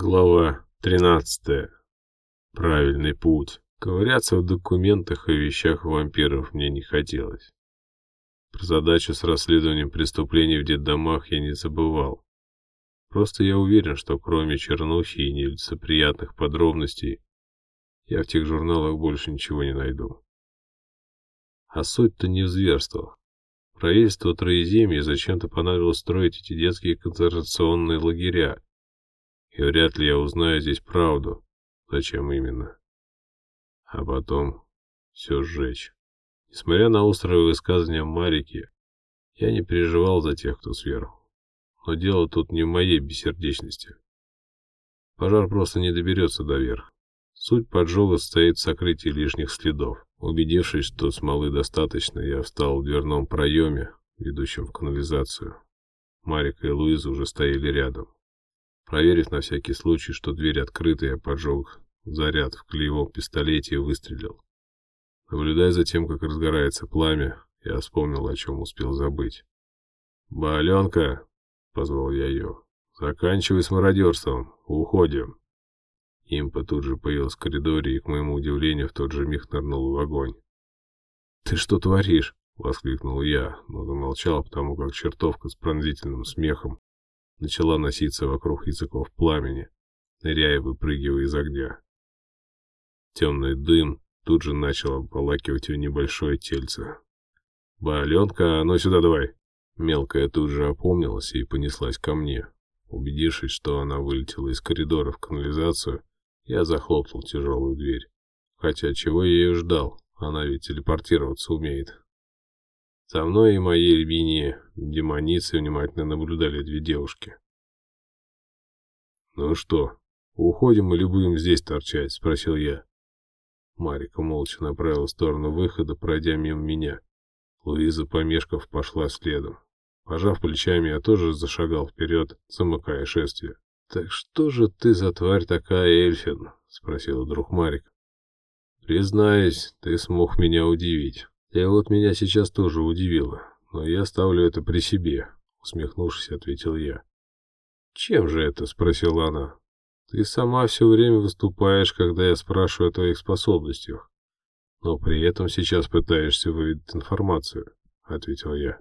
Глава 13. Правильный путь. Ковыряться в документах и вещах вампиров мне не хотелось. Про задачу с расследованием преступлений в детдомах я не забывал. Просто я уверен, что кроме чернухи и нелицеприятных подробностей, я в тех журналах больше ничего не найду. А суть-то не в зверствах. Правительство Троеземья зачем-то понадобилось строить эти детские концентрационные лагеря, и вряд ли я узнаю здесь правду, зачем именно. А потом все сжечь. Несмотря на острое высказывание Марики, я не переживал за тех, кто сверху. Но дело тут не в моей бессердечности. Пожар просто не доберется до верха. Суть поджога состоит в сокрытии лишних следов. Убедившись, что смолы достаточно, я встал в дверном проеме, ведущем в канализацию. Марика и Луиза уже стояли рядом. Проверив на всякий случай, что дверь открыта, я поджег заряд в клеевом пистолете и выстрелил. Наблюдая за тем, как разгорается пламя, я вспомнил, о чем успел забыть. «Баленка!» — позвал я ее. «Заканчивай с мародерством. Уходим!» Импа тут же появился в коридоре и, к моему удивлению, в тот же миг нырнул в огонь. «Ты что творишь?» — воскликнул я, но замолчал, потому как чертовка с пронзительным смехом начала носиться вокруг языков пламени, ныряя и выпрыгивая из огня. Темный дым тут же начал обволакивать ее небольшое тельце. «Баленка, ну сюда давай!» Мелкая тут же опомнилась и понеслась ко мне. Убедившись, что она вылетела из коридора в канализацию, я захлопнул тяжелую дверь. Хотя чего я ее ждал? Она ведь телепортироваться умеет. За мной и моей линии демоницы внимательно наблюдали две девушки. «Ну что, уходим или будем здесь торчать?» — спросил я. Марика молча направила в сторону выхода, пройдя мимо меня. Луиза, помешков, пошла следом. Пожав плечами, я тоже зашагал вперед, замыкая шествие. «Так что же ты за тварь такая, Эльфин?» — спросила друг Марик. «Признаюсь, ты смог меня удивить». И вот меня сейчас тоже удивило, но я ставлю это при себе, усмехнувшись, ответил я. Чем же это? спросила она. Ты сама все время выступаешь, когда я спрашиваю о твоих способностях, но при этом сейчас пытаешься выведать информацию, ответил я.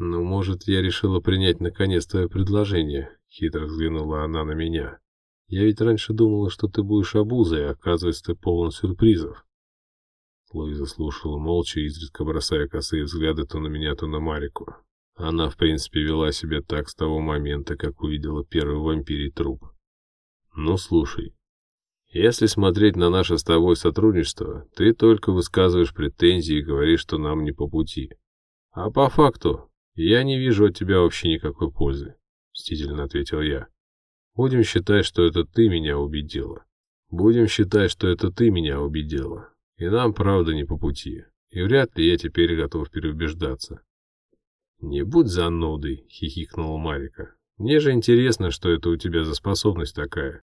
«Ну, может, я решила принять наконец твое предложение?» — хитро взглянула она на меня. «Я ведь раньше думала, что ты будешь обузой, а оказывается, ты полон сюрпризов». Луиза слушала молча, изредка бросая косые взгляды то на меня, то на Марику. Она, в принципе, вела себя так с того момента, как увидела первый вампирий труп. «Ну, слушай, если смотреть на наше с тобой сотрудничество, ты только высказываешь претензии и говоришь, что нам не по пути. А по факту, я не вижу от тебя вообще никакой пользы», — мстительно ответил я. «Будем считать, что это ты меня убедила. Будем считать, что это ты меня убедила. И нам, правда, не по пути. И вряд ли я теперь готов переубеждаться. «Не будь занудой», — хихикнула Марика. «Мне же интересно, что это у тебя за способность такая.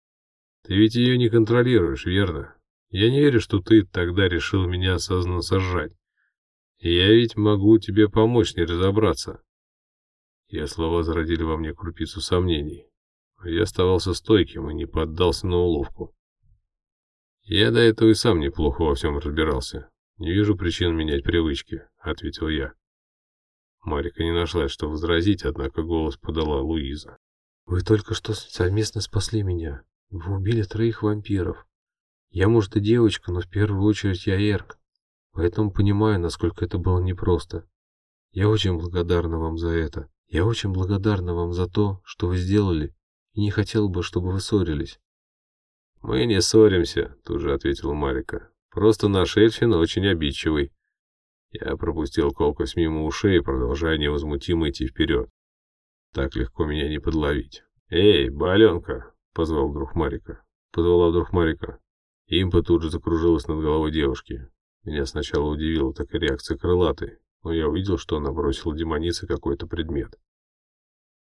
Ты ведь ее не контролируешь, верно? Я не верю, что ты тогда решил меня осознанно сожрать. Я ведь могу тебе помочь не разобраться». Я слова зародили во мне крупицу сомнений. Я оставался стойким и не поддался на уловку. «Я до этого и сам неплохо во всем разбирался. Не вижу причин менять привычки», — ответил я. Марика не нашла, что возразить, однако голос подала Луиза. «Вы только что совместно спасли меня. Вы убили троих вампиров. Я, может, и девочка, но в первую очередь я Эрк. Поэтому понимаю, насколько это было непросто. Я очень благодарна вам за это. Я очень благодарна вам за то, что вы сделали, и не хотел бы, чтобы вы ссорились. «Мы не ссоримся», — тут же ответила Марика. «Просто наш Эльфин очень обидчивый». Я пропустил колкость мимо ушей, продолжая невозмутимо идти вперед. Так легко меня не подловить. «Эй, Баленка!» — позвал вдруг Марика. Позвала вдруг Марика. Импа тут же закружилась над головой девушки. Меня сначала удивила такая реакция крылатой, но я увидел, что она бросила демонице какой-то предмет.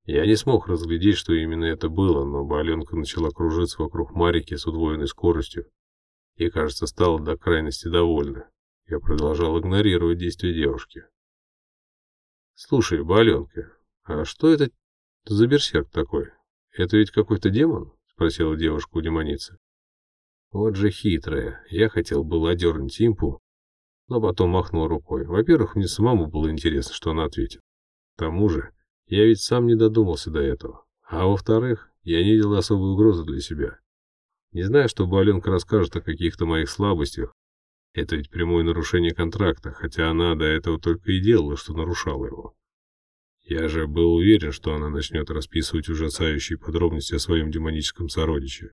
Я не смог разглядеть, что именно это было, но Баленка начала кружиться вокруг Марики с удвоенной скоростью и, кажется, стала до крайности довольна. Я продолжал игнорировать действия девушки. «Слушай, Баленка, а что это за берсерк такой? Это ведь какой-то демон?» — спросила девушка у демоницы. Вот же хитрая. Я хотел было одернуть импу, но потом махнул рукой. Во-первых, мне самому было интересно, что она ответит. К тому же, я ведь сам не додумался до этого. А во-вторых, я не видел особой угрозы для себя. Не знаю, что Аленка расскажет о каких-то моих слабостях. Это ведь прямое нарушение контракта, хотя она до этого только и делала, что нарушала его. Я же был уверен, что она начнет расписывать ужасающие подробности о своем демоническом сородиче.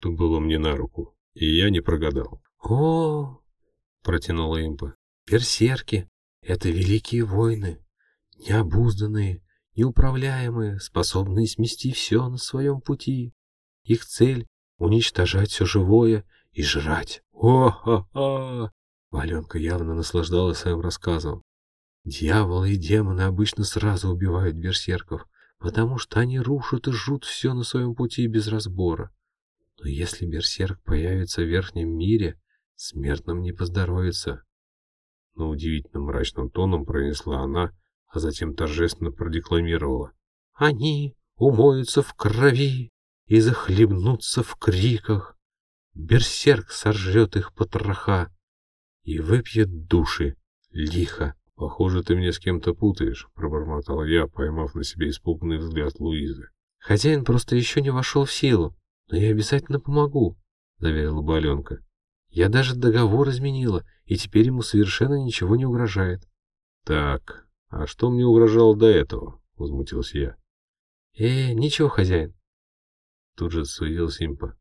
То было мне на руку, и я не прогадал. «О, протянула импа, берсерки — это великие воины, необузданные, неуправляемые, способные смести все на своем пути. Их цель — уничтожать все живое и жрать. О-ха-ха! Валенка явно наслаждалась своим рассказом. Дьяволы и демоны обычно сразу убивают берсерков, потому что они рушат и жрут все на своем пути без разбора. Но если берсерк появится в верхнем мире, смертным не поздоровится. Но удивительно мрачным тоном пронесла она, а затем торжественно продекламировала. «Они умоются в крови и захлебнутся в криках. Берсерк сожрет их потроха и выпьет души лихо». «Похоже, ты меня с кем-то путаешь», — пробормотал я, поймав на себе испуганный взгляд Луизы. «Хозяин просто еще не вошел в силу, но я обязательно помогу», — заверила Баленка. «Я даже договор изменила, и теперь ему совершенно ничего не угрожает». «Так, а что мне угрожало до этого?» — возмутился я. «Э, ничего, хозяин». Тут же засуетил Симпа.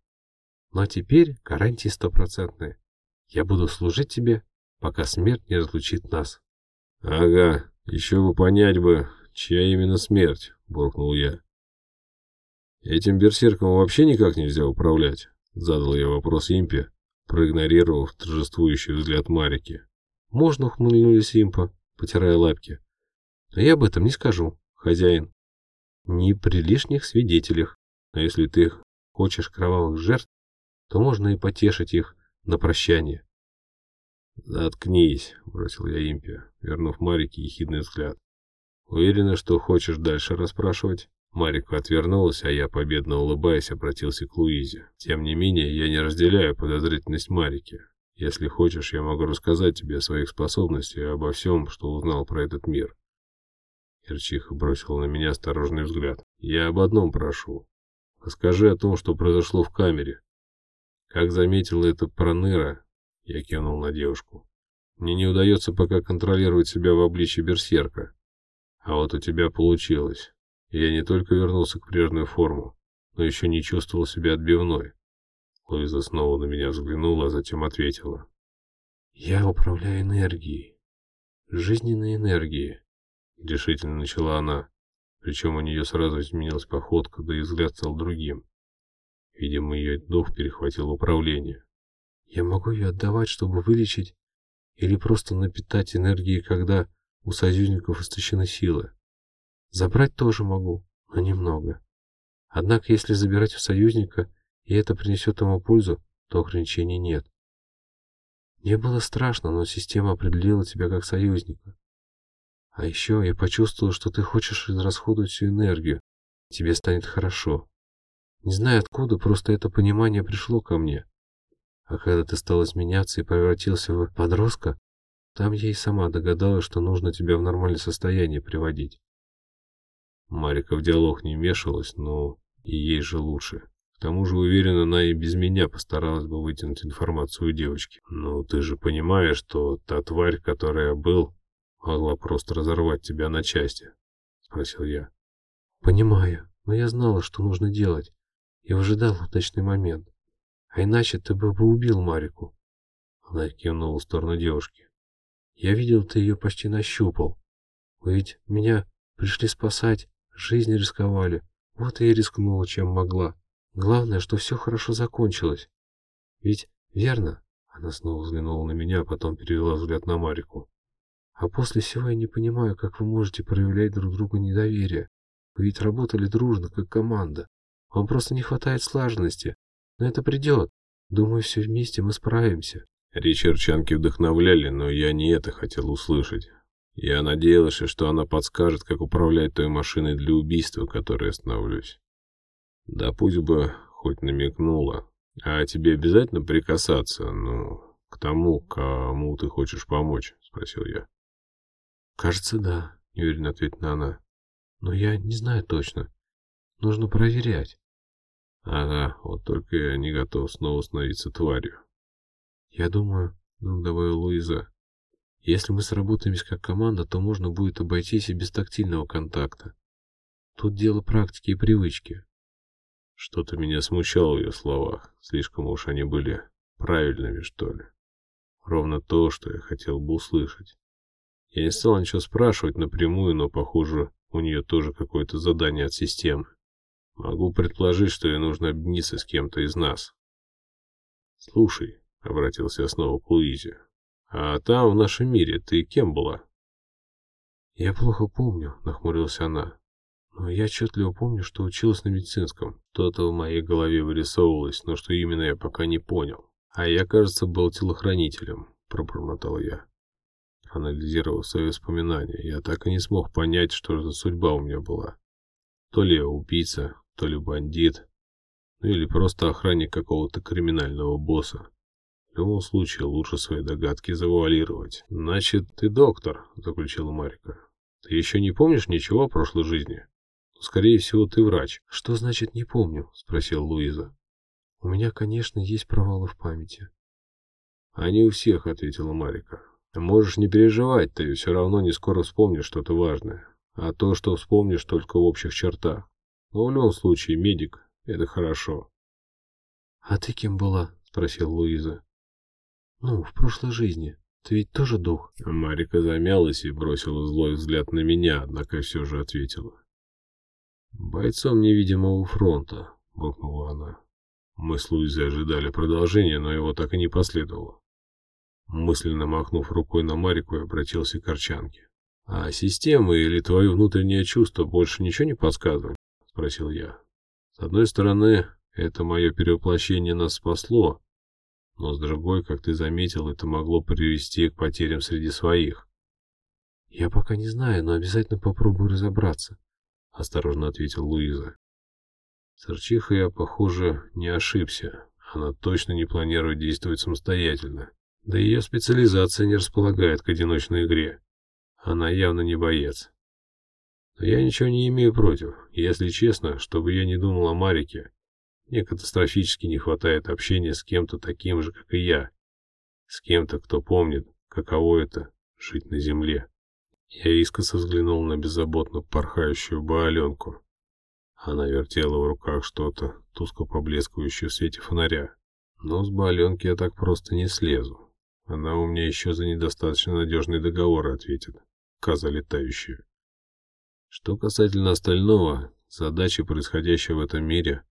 «Но теперь гарантии стопроцентные. Я буду служить тебе, пока смерть не разлучит нас». «Ага, еще бы понять бы, чья именно смерть», — буркнул я. «Этим берсерком вообще никак нельзя управлять?» — задал я вопрос Импе, проигнорировав торжествующий взгляд Марики. «Можно», — ухмыльнулись Импа, потирая лапки. «Но я об этом не скажу, хозяин. Не при лишних свидетелях. Но если ты хочешь кровавых жертв, то можно и потешить их на прощание». «Заткнись», — бросил я импе, вернув Марике ехидный взгляд. «Уверена, что хочешь дальше расспрашивать?» Марика отвернулась, а я, победно улыбаясь, обратился к Луизе. «Тем не менее, я не разделяю подозрительность Марики. Если хочешь, я могу рассказать тебе о своих способностях и обо всем, что узнал про этот мир». Ирчиха бросила на меня осторожный взгляд. «Я об одном прошу. Расскажи о том, что произошло в камере. Как заметила это Проныра, я кивнул на девушку. Мне не удается пока контролировать себя в обличье берсерка. А вот у тебя получилось. Я не только вернулся к прежней форму, но еще не чувствовал себя отбивной. Луиза снова на меня взглянула, а затем ответила. «Я управляю энергией. Жизненной энергией», — решительно начала она. Причем у нее сразу изменилась походка, да и взгляд стал другим. Видимо, ее дух перехватил управление. Я могу ее отдавать, чтобы вылечить, или просто напитать энергией, когда у союзников истощены силы. Забрать тоже могу, но немного. Однако, если забирать у союзника, и это принесет ему пользу, то ограничений нет. Мне было страшно, но система определила тебя как союзника. А еще я почувствовал, что ты хочешь израсходовать всю энергию. Тебе станет хорошо. Не знаю откуда, просто это понимание пришло ко мне. А когда ты стал изменяться и превратился в подростка, там я и сама догадалась, что нужно тебя в нормальное состояние приводить. Марика в диалог не вмешивалась, но и ей же лучше. К тому же, уверен, она и без меня постаралась бы вытянуть информацию у девочки. Но ты же понимаешь, что та тварь, которая был, могла просто разорвать тебя на части? Спросил я. Понимаю, но я знала, что нужно делать. Я выжидал удачный момент. А иначе ты бы убил Марику. Она кивнула в сторону девушки. Я видел, ты ее почти нащупал. Вы ведь меня пришли спасать, жизнь рисковали. Вот и я рискнула, чем могла. Главное, что все хорошо закончилось. Ведь верно? Она снова взглянула на меня, а потом перевела взгляд на Марику. А после всего я не понимаю, как вы можете проявлять друг другу недоверие. Вы ведь работали дружно, как команда. Вам просто не хватает слаженности, но это придет. Думаю, все вместе мы справимся. Речи Арчанки вдохновляли, но я не это хотел услышать. Я надеялся, что она подскажет, как управлять той машиной для убийства, которой остановлюсь. Да пусть бы хоть намекнула. А тебе обязательно прикасаться, ну, к тому, кому ты хочешь помочь? Спросил я. Кажется, да, неуверенно ответила она. Но я не знаю точно. Нужно проверять. Ага, вот только я не готов снова становиться тварью. Я думаю, вдруг добавила Луиза, если мы сработаемся как команда, то можно будет обойтись и без тактильного контакта. Тут дело практики и привычки. Что-то меня смущало в ее словах. Слишком уж они были правильными, что ли. Ровно то, что я хотел бы услышать. Я не стал ничего спрашивать напрямую, но, похоже, у нее тоже какое-то задание от системы. Могу предположить, что ей нужно объединиться с кем-то из нас. «Слушай», — обратился я снова к Луизе, — «а там, в нашем мире, ты кем была?» «Я плохо помню», — нахмурилась она. «Но я отчетливо помню, что училась на медицинском. То-то в моей голове вырисовывалось, но что именно я пока не понял. А я, кажется, был телохранителем», — пробормотал я. Анализировав свои воспоминания, я так и не смог понять, что за судьба у меня была. То ли я убийца, то ли бандит, ну или просто охранник какого-то криминального босса. В любом случае, лучше свои догадки завуалировать. «Значит, ты доктор», — заключила Марика. «Ты еще не помнишь ничего о прошлой жизни?» «Скорее всего, ты врач». «Что значит «не помню»?» — спросила Луиза. «У меня, конечно, есть провалы в памяти». «Они у всех», — ответила Марика. «Можешь не переживать, ты все равно не скоро вспомнишь что-то важное. А то, что вспомнишь только в общих чертах. Но в любом случае, медик — это хорошо». «А ты кем была?» — спросил Луиза. «Ну, в прошлой жизни. Ты ведь тоже дух?» Марика замялась и бросила злой взгляд на меня, однако все же ответила. «Бойцом невидимого фронта», — буркнула она. Мы с Луизой ожидали продолжения, но его так и не последовало. Мысленно махнув рукой на Марику, я обратился к Арчанке. «А система или твое внутреннее чувство больше ничего не подсказывают?» — спросил я. «С одной стороны, это мое перевоплощение нас спасло, но с другой, как ты заметил, это могло привести к потерям среди своих». «Я пока не знаю, но обязательно попробую разобраться», — осторожно ответил Луиза. С Арчихой я, похоже, не ошибся. Она точно не планирует действовать самостоятельно. Да ее специализация не располагает к одиночной игре. Она явно не боец. Но я ничего не имею против. Если честно, чтобы я не думал о Марике, мне катастрофически не хватает общения с кем-то таким же, как и я. С кем-то, кто помнит, каково это — жить на земле. Я искоса взглянул на беззаботно порхающую Бааленку. Она вертела в руках что-то, тускло поблескивающее в свете фонаря. Но с Бааленки я так просто не слезу. Она у меня еще за недостаточно надежные договоры ответит. Каза летающая. Что касательно остального, задачи, происходящие в этом мире,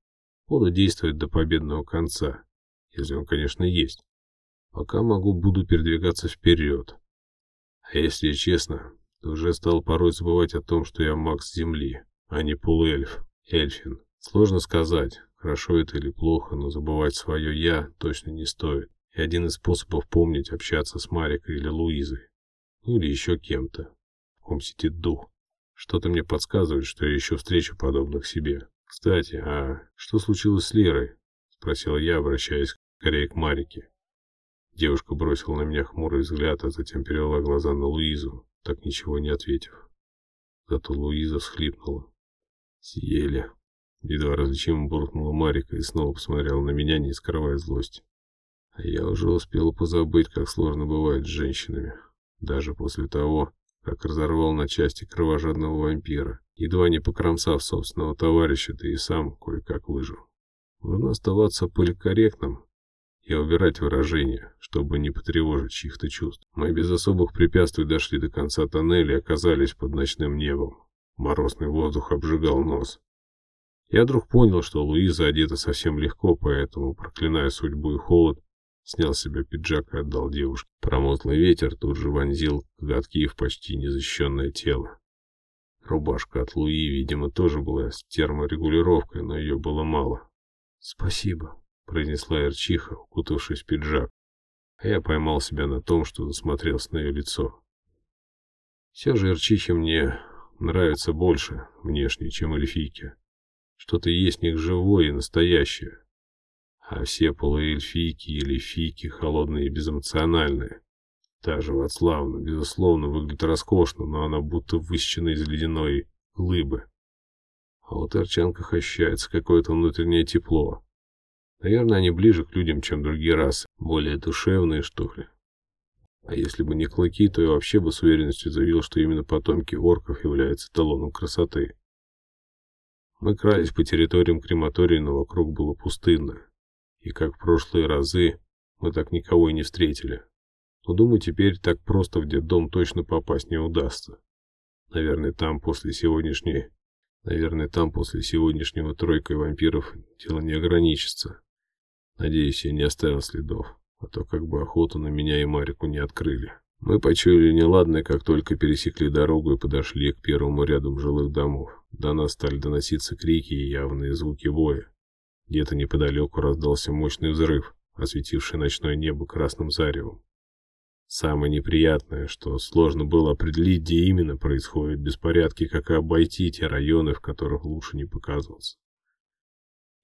буду действовать до победного конца, если он, конечно, есть. Пока могу, буду передвигаться вперед. А если честно, то уже стал порой забывать о том, что я Макс Земли, а не полуэльф, эльфин. Сложно сказать, хорошо это или плохо, но забывать свое «я» точно не стоит. И один из способов помнить – общаться с Марикой или Луизой. Ну или еще кем-то. В ком сидит дух. Что-то мне подсказывает, что я еще встречу подобных себе. Кстати, а что случилось с Лерой? Спросил я, обращаясь скорее к Марике. Девушка бросила на меня хмурый взгляд, а затем перевела глаза на Луизу, так ничего не ответив. Зато Луиза всхлипнула. Съели. Едва различимо буркнула Марика и снова посмотрела на меня, не скрывая злости. Я уже успел позабыть, как сложно бывает с женщинами. Даже после того, как разорвал на части кровожадного вампира, едва не покромсав собственного товарища, да и сам кое-как выжил. Нужно оставаться поликорректным и убирать выражения, чтобы не потревожить чьих-то чувств. Мы без особых препятствий дошли до конца тоннеля и оказались под ночным небом. Морозный воздух обжигал нос. Я вдруг понял, что Луиза одета совсем легко, поэтому, проклиная судьбу и холод, Снял себе пиджак и отдал девушке. Промозглый ветер тут же вонзил коготки в почти незащищенное тело. Рубашка от Луи, видимо, тоже была с терморегулировкой, но ее было мало. «Спасибо», — произнесла Эрчиха, укутавшись в пиджак. А я поймал себя на том, что засмотрелся на ее лицо. Все же Эрчихи мне нравятся больше внешне, чем эльфийки. Что-то есть в них живое и настоящее, а все полуэльфийки или фики холодные и безэмоциональные. Та же Вацлавна, безусловно, выглядит роскошно, но она будто высечена из ледяной глыбы. А вот Арчанках ощущается какое-то внутреннее тепло. Наверное, они ближе к людям, чем другие расы, более душевные, что ли. А если бы не клыки, то я вообще бы с уверенностью заявил, что именно потомки орков являются эталоном красоты. Мы крались по территориям крематория, но вокруг было пустынно. И как в прошлые разы, мы так никого и не встретили. Но думаю, теперь так просто в детдом точно попасть не удастся. Наверное, там после сегодняшней... Наверное, там после сегодняшнего тройкой вампиров дело не ограничится. Надеюсь, я не оставил следов, а то как бы охоту на меня и Марику не открыли. Мы почуяли неладное, как только пересекли дорогу и подошли к первому ряду жилых домов. До нас стали доноситься крики и явные звуки боя. Где-то неподалеку раздался мощный взрыв, осветивший ночное небо красным заревом. Самое неприятное, что сложно было определить, где именно происходят беспорядки, как и обойти те районы, в которых лучше не показываться.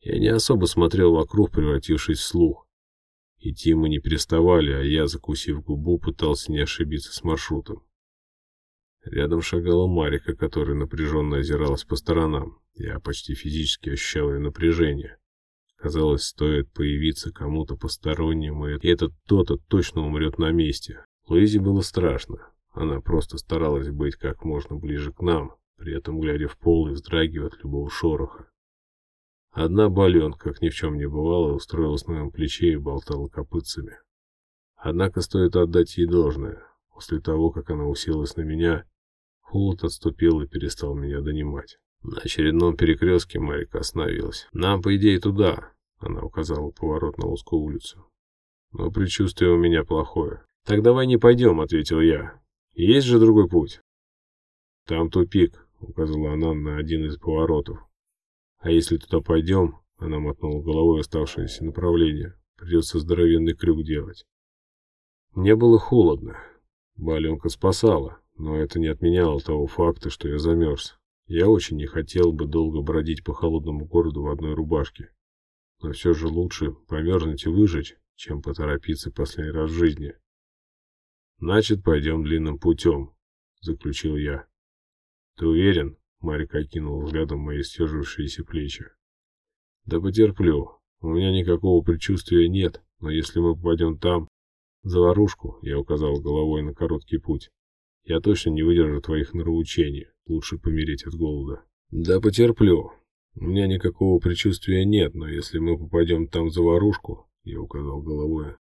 Я не особо смотрел вокруг, превратившись в слух. Идти мы не переставали, а я, закусив губу, пытался не ошибиться с маршрутом. Рядом шагала Марика, которая напряженно озиралась по сторонам. Я почти физически ощущал ее напряжение. Казалось, стоит появиться кому-то постороннему, и этот кто-то точно умрет на месте. Луизе было страшно. Она просто старалась быть как можно ближе к нам, при этом глядя в пол и вздрагивая от любого шороха. Одна бален, как ни в чем не бывало, устроилась на моем плече и болтала копытцами. Однако стоит отдать ей должное. После того, как она уселась на меня, холод отступил и перестал меня донимать. На очередном перекрестке Марика остановилась. «Нам, по идее, туда», — она указала поворот на узкую улицу. «Но предчувствие у меня плохое». «Так давай не пойдем», — ответил я. «Есть же другой путь». «Там тупик», — указала она на один из поворотов. А если туда пойдем, она мотнула головой оставшееся направление, придется здоровенный крюк делать. Мне было холодно. Баленка спасала, но это не отменяло того факта, что я замерз. Я очень не хотел бы долго бродить по холодному городу в одной рубашке. Но все же лучше померзнуть и выжить, чем поторопиться последний раз в жизни. «Значит, пойдем длинным путем», — заключил я. «Ты уверен?» Марик окинул взглядом мои стержившиеся плечи. «Да потерплю. У меня никакого предчувствия нет, но если мы попадем там, заварушку, я указал головой на короткий путь, я точно не выдержу твоих нравоучений. Лучше помереть от голода». «Да потерплю. У меня никакого предчувствия нет, но если мы попадем там в заварушку, я указал головой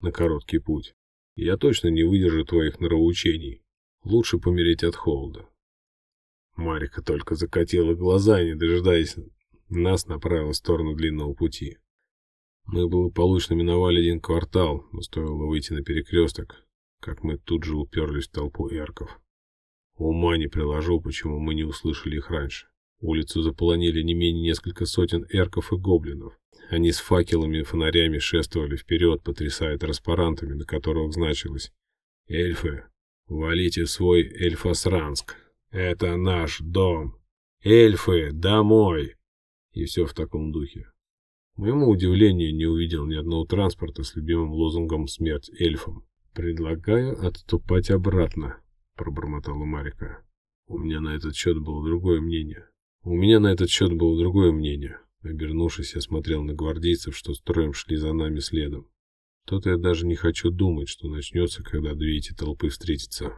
на короткий путь, я точно не выдержу твоих нравоучений. Лучше помереть от холода. Марика только закатила глаза и, не дожидаясь нас, направила в сторону длинного пути. Мы благополучно миновали один квартал, но стоило выйти на перекресток, как мы тут же уперлись в толпу эрков. Ума не приложу, почему мы не услышали их раньше. Улицу заполонили не менее несколько сотен эрков и гоблинов. Они с факелами и фонарями шествовали вперед, потрясая транспарантами, на которых значилось «Эльфы, валите свой Эльфасранск!» Это наш дом. Эльфы, домой. И все в таком духе. К моему удивлению, не увидел ни одного транспорта с любимым лозунгом «Смерть эльфам». «Предлагаю отступать обратно», — пробормотала Марика. У меня на этот счет было другое мнение. У меня на этот счет было другое мнение. Обернувшись, я смотрел на гвардейцев, что строем шли за нами следом. То-то я даже не хочу думать, что начнется, когда две эти толпы встретятся.